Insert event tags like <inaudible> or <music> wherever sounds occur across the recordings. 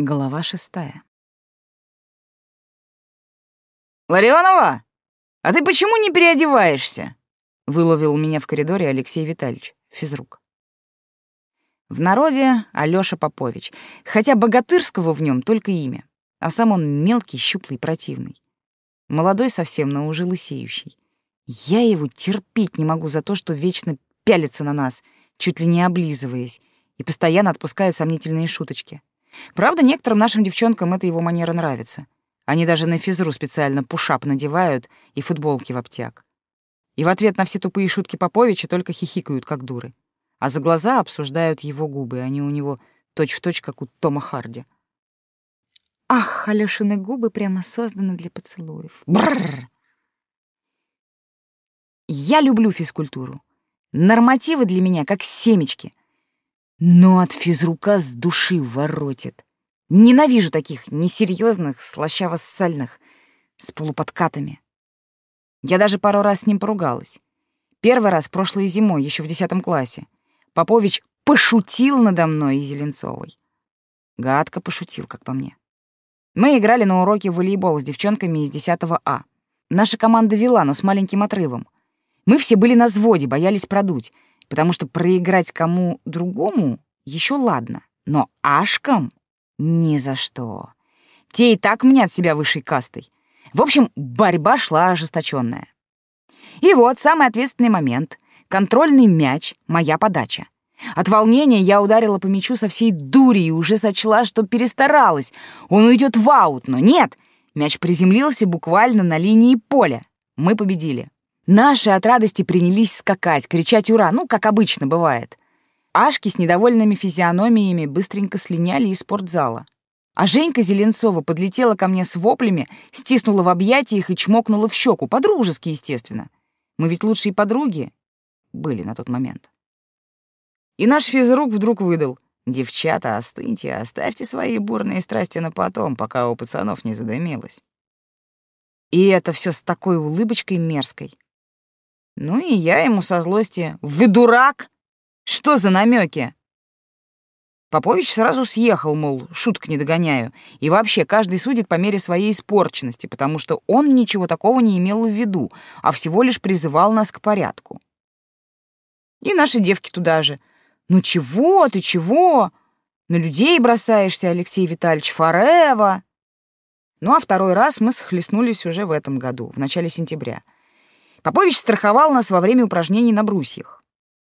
Глава шестая. «Ларионова, а ты почему не переодеваешься?» — выловил меня в коридоре Алексей Витальевич, физрук. В народе Алёша Попович, хотя богатырского в нем только имя, а сам он мелкий, щуплый, противный. Молодой совсем, но уже лысеющий. Я его терпеть не могу за то, что вечно пялится на нас, чуть ли не облизываясь, и постоянно отпускает сомнительные шуточки. Правда, некоторым нашим девчонкам эта его манера нравится. Они даже на физру специально пушап надевают и футболки в обтяг. И в ответ на все тупые шутки Поповича только хихикают, как дуры. А за глаза обсуждают его губы, они у него точь-в-точь, точь, как у Тома Харди. Ах, Алёшины губы прямо созданы для поцелуев. Бррр! Я люблю физкультуру. Нормативы для меня как семечки. Но от физрука с души воротит. Ненавижу таких несерьезных, слащаво-ссальных, с полуподкатами. Я даже пару раз с ним поругалась. Первый раз прошлой зимой, еще в десятом классе. Попович пошутил надо мной и Зеленцовой. Гадко пошутил, как по мне. Мы играли на уроке в волейбол с девчонками из 10 А. Наша команда вела, но с маленьким отрывом. Мы все были на взводе, боялись продуть потому что проиграть кому другому еще ладно, но ашкам ни за что. Те и так мнят себя высшей кастой. В общем, борьба шла ожесточенная. И вот самый ответственный момент. Контрольный мяч, моя подача. От волнения я ударила по мячу со всей дури и уже сочла, что перестаралась. Он уйдет в аут, но нет. Мяч приземлился буквально на линии поля. Мы победили. Наши от радости принялись скакать, кричать «Ура!», ну, как обычно бывает. Ашки с недовольными физиономиями быстренько слиняли из спортзала. А Женька Зеленцова подлетела ко мне с воплями, стиснула в объятиях и чмокнула в щеку, по-дружески, естественно. Мы ведь лучшие подруги были на тот момент. И наш физрук вдруг выдал. «Девчата, остыньте, оставьте свои бурные страсти на потом, пока у пацанов не задымилось». И это все с такой улыбочкой мерзкой. Ну и я ему со злости «Вы дурак? Что за намеки? Попович сразу съехал, мол, шуток не догоняю. И вообще, каждый судит по мере своей испорченности, потому что он ничего такого не имел в виду, а всего лишь призывал нас к порядку. И наши девки туда же. «Ну чего ты, чего? На людей бросаешься, Алексей Витальевич, форева!» Ну а второй раз мы схлестнулись уже в этом году, в начале сентября — Попович страховал нас во время упражнений на брусьях.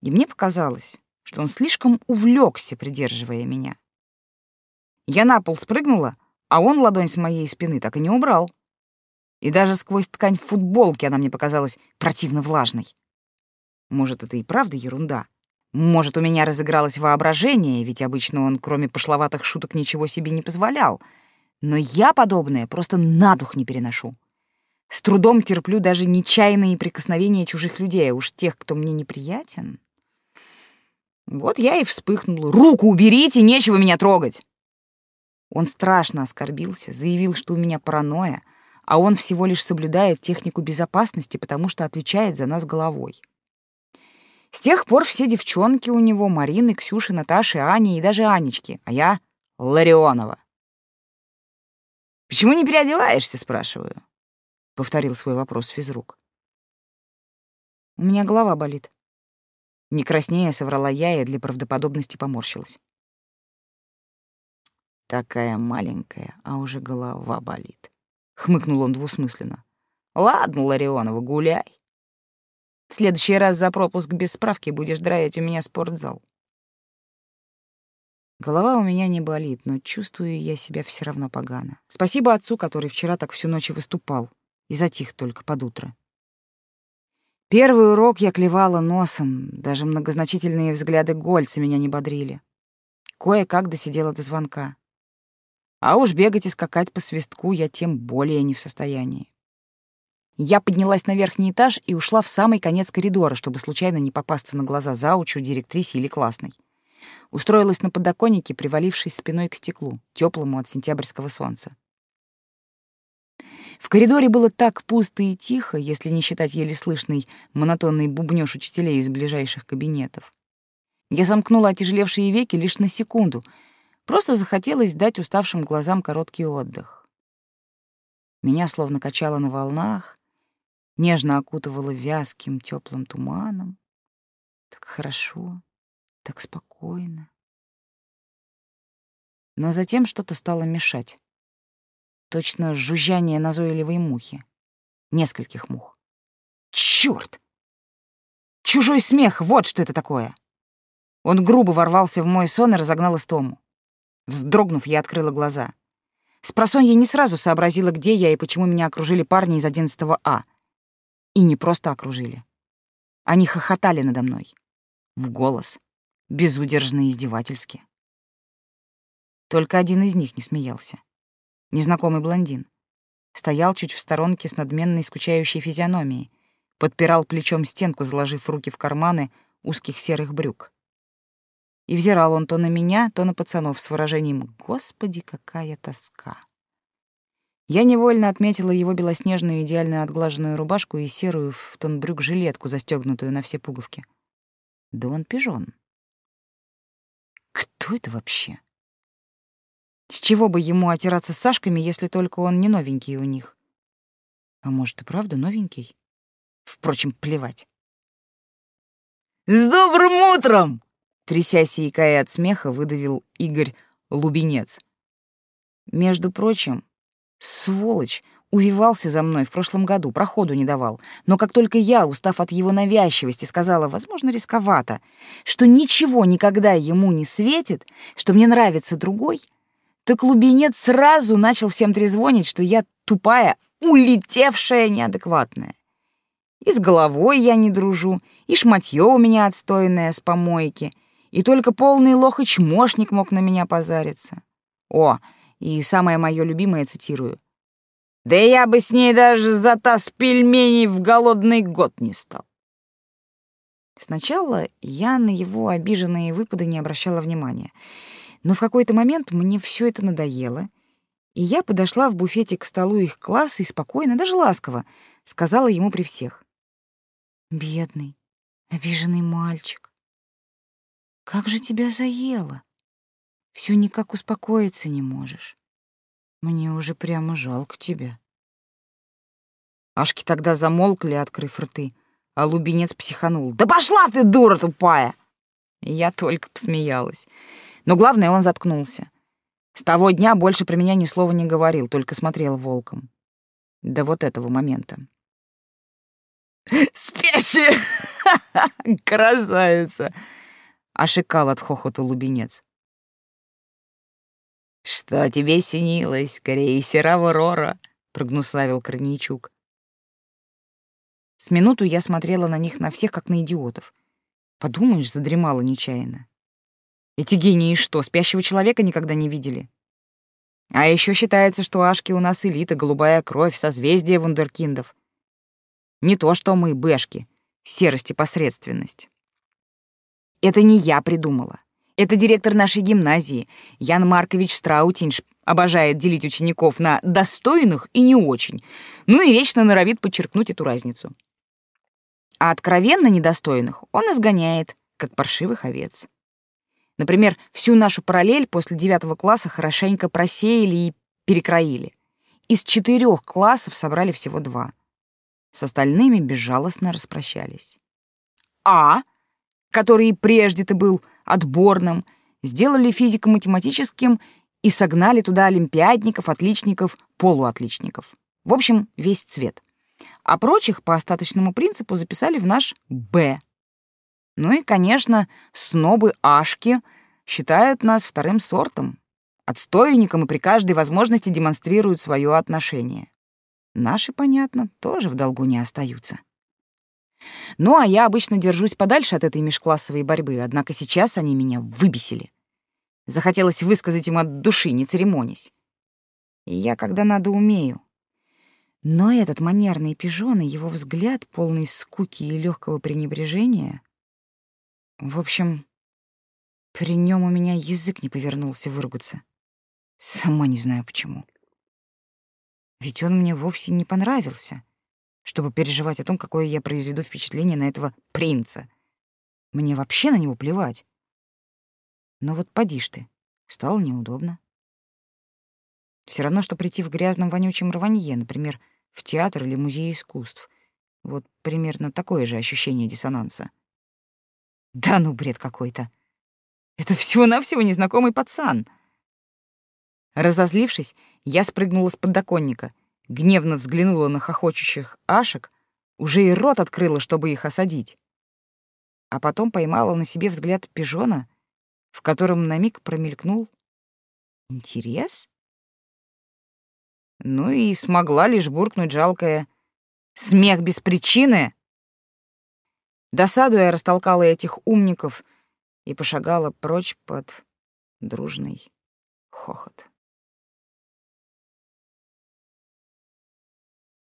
И мне показалось, что он слишком увлекся, придерживая меня. Я на пол спрыгнула, а он ладонь с моей спины так и не убрал. И даже сквозь ткань футболки она мне показалась противно влажной. Может, это и правда ерунда. Может, у меня разыгралось воображение, ведь обычно он, кроме пошловатых шуток, ничего себе не позволял. Но я подобное просто на дух не переношу. С трудом терплю даже нечаянные прикосновения чужих людей, а уж тех, кто мне неприятен. Вот я и вспыхнула. «Руку уберите, нечего меня трогать!» Он страшно оскорбился, заявил, что у меня паранойя, а он всего лишь соблюдает технику безопасности, потому что отвечает за нас головой. С тех пор все девчонки у него — Марины, Ксюши, Наташи, Ани и даже Анечки, а я — Ларионова. «Почему не переодеваешься?» — спрашиваю повторил свой вопрос физрук. У меня голова болит. Не краснея соврала я и для правдоподобности поморщилась. Такая маленькая, а уже голова болит. Хмыкнул он двусмысленно. Ладно, Ларионова, гуляй. В следующий раз за пропуск без справки будешь драить у меня спортзал. Голова у меня не болит, но чувствую я себя все равно погано. Спасибо отцу, который вчера так всю ночь выступал и затих только под утро. Первый урок я клевала носом, даже многозначительные взгляды Гольца меня не бодрили. Кое-как досидела до звонка. А уж бегать и скакать по свистку я тем более не в состоянии. Я поднялась на верхний этаж и ушла в самый конец коридора, чтобы случайно не попасться на глаза заучу, директрисе или классной. Устроилась на подоконнике, привалившись спиной к стеклу, теплому от сентябрьского солнца. В коридоре было так пусто и тихо, если не считать еле слышный монотонный бубнёж учителей из ближайших кабинетов. Я замкнула отяжелевшие веки лишь на секунду, Просто захотелось дать уставшим глазам короткий отдых. Меня словно качало на волнах, нежно окутывало вязким теплым туманом. Так хорошо, так спокойно. Но затем что-то стало мешать. Точно жужжание назойливой мухи. Нескольких мух. Чёрт! Чужой смех, вот что это такое. Он грубо ворвался в мой сон и разогнал истому. Вздрогнув, я открыла глаза. Спросонья не сразу сообразила, где я и почему меня окружили парни из 11 А. И не просто окружили. Они хохотали надо мной. В голос. Безудержно издевательски. Только один из них не смеялся. Незнакомый блондин. Стоял чуть в сторонке с надменной скучающей физиономией, подпирал плечом стенку, заложив руки в карманы узких серых брюк. И взирал он то на меня, то на пацанов с выражением «Господи, какая тоска!». Я невольно отметила его белоснежную идеально отглаженную рубашку и серую в тон брюк жилетку, застегнутую на все пуговки. Да он пижон. Кто это вообще? С чего бы ему отираться с Сашками, если только он не новенький у них? А может, и правда новенький? Впрочем, плевать. «С добрым утром!» Трясясь и икая от смеха, выдавил Игорь Лубенец. Между прочим, сволочь, увивался за мной в прошлом году, проходу не давал. Но как только я, устав от его навязчивости, сказала, возможно, рисковато, что ничего никогда ему не светит, что мне нравится другой, то клубенец сразу начал всем трезвонить, что я тупая, улетевшая неадекватная. И с головой я не дружу, и шматье у меня отстойное с помойки, и только полный лох и чмошник мог на меня позариться. О, и самое мое любимое цитирую. «Да я бы с ней даже за таз пельменей в голодный год не стал». Сначала я на его обиженные выпады не обращала внимания — но в какой-то момент мне все это надоело, и я подошла в буфете к столу их класса и спокойно, даже ласково, сказала ему при всех. «Бедный, обиженный мальчик, как же тебя заело? Все никак успокоиться не можешь. Мне уже прямо жалко тебя». Ашки тогда замолкли, открыв рты, а Лубенец психанул. «Да пошла ты, дура тупая!» Я только посмеялась. Но главное, он заткнулся. С того дня больше про меня ни слова не говорил, только смотрел волком. До вот этого момента. <laughs> «Спящая! <laughs> Красавица!» — ошикал от хохота лубенец. «Что тебе снилось, крейсер Аврора?» — прогнусавил Корнейчук. С минуту я смотрела на них на всех, как на идиотов. Подумаешь, задремала нечаянно. Эти гении что, спящего человека никогда не видели? А еще считается, что Ашки у нас элита, голубая кровь, созвездие вундеркиндов. Не то, что мы, бэшки, серость и посредственность. Это не я придумала. Это директор нашей гимназии, Ян Маркович Страутинш, обожает делить учеников на достойных и не очень, ну и вечно норовит подчеркнуть эту разницу. А откровенно недостойных он изгоняет, как паршивых овец. Например, всю нашу параллель после девятого класса хорошенько просеяли и перекроили. Из четырех классов собрали всего два. С остальными безжалостно распрощались. А, который прежде-то был отборным, сделали физико-математическим и согнали туда олимпиадников, отличников, полуотличников. В общем, весь цвет. А прочих по остаточному принципу записали в наш «Б», ну и, конечно, снобы-ашки считают нас вторым сортом, отстойником и при каждой возможности демонстрируют свое отношение. Наши, понятно, тоже в долгу не остаются. Ну, а я обычно держусь подальше от этой межклассовой борьбы, однако сейчас они меня выбесили. Захотелось высказать им от души, не церемонясь. И я, когда надо, умею. Но этот манерный пижон и его взгляд, полный скуки и легкого пренебрежения, в общем, при нем у меня язык не повернулся выругаться. Сама не знаю почему. Ведь он мне вовсе не понравился, чтобы переживать о том, какое я произведу впечатление на этого принца. Мне вообще на него плевать. Но вот поди ж ты, Стало неудобно. Все равно, что прийти в грязном вонючем рванье, например, в театр или музей искусств. Вот примерно такое же ощущение диссонанса. Да ну, бред какой-то. Это всего-навсего незнакомый пацан. Разозлившись, я спрыгнула с подоконника, гневно взглянула на хохочущих ашек, уже и рот открыла, чтобы их осадить. А потом поймала на себе взгляд пижона, в котором на миг промелькнул интерес. Ну и смогла лишь буркнуть жалкое «Смех без причины!» Досадуя, растолкала этих умников и пошагала прочь под дружный хохот.